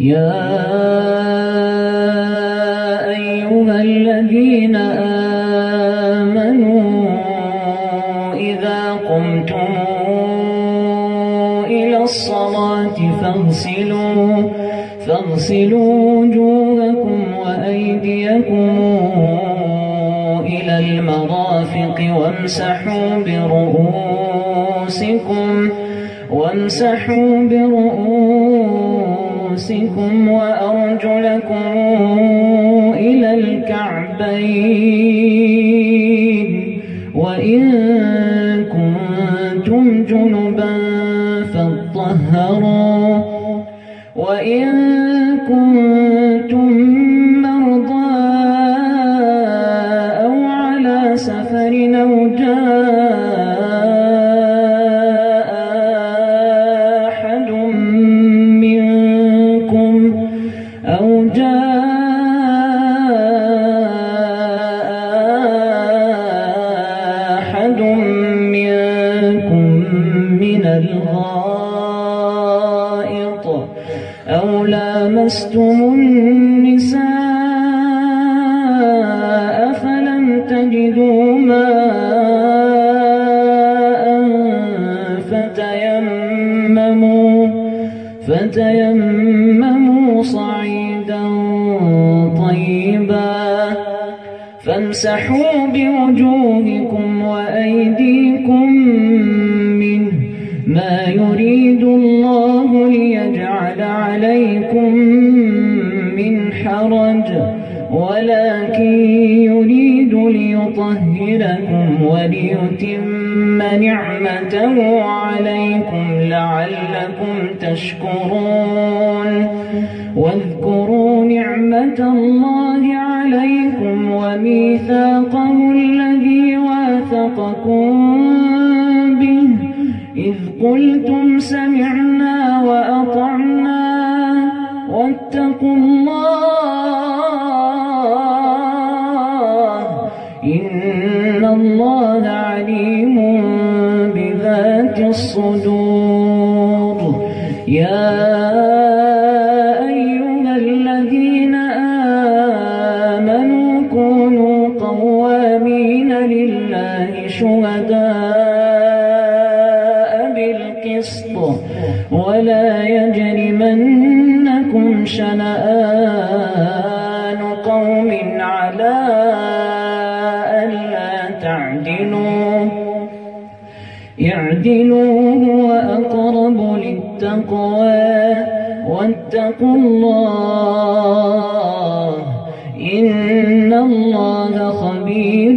يا أيها الذين آمنوا إذا قمتم إلى الصلاة فاغسلوا فاغسلوا وجوهكم وأيديكم إلى المرافق وامسحوا برؤوسكم وامسحوا برؤوسكم وأرجلكم إلى الكعبين وإن كنتم جنبا فاطهروا وإن كنتم مرضى أو على سفر أو جاء جاء أحد منكم من الغائط أو لامستم النساء فلم تجدوا ماء فتيمموا فتيمموا طيبا فامسحوا بوجوهكم وأيديكم منه ما يريد الله ليجعل عليكم من حرج ولكن يريد ليطهركم وليتم نعمته عليكم لعلكم تشكرون. واذكروا نعمة الله وميثاقه الذي واثقكم به. إذ قلتم سمعنا وأطعنا واتقوا الله. إن الله عليم بذات الصدور. يا بالقسط ولا يجرمنكم شنآن قوم على ألا تعدلوا. اعدلوا هو أقرب للتقوى واتقوا الله إن الله خبير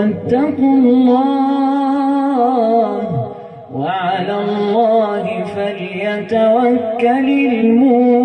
واتقوا الله وعلى الله فليتوكل المؤمنون.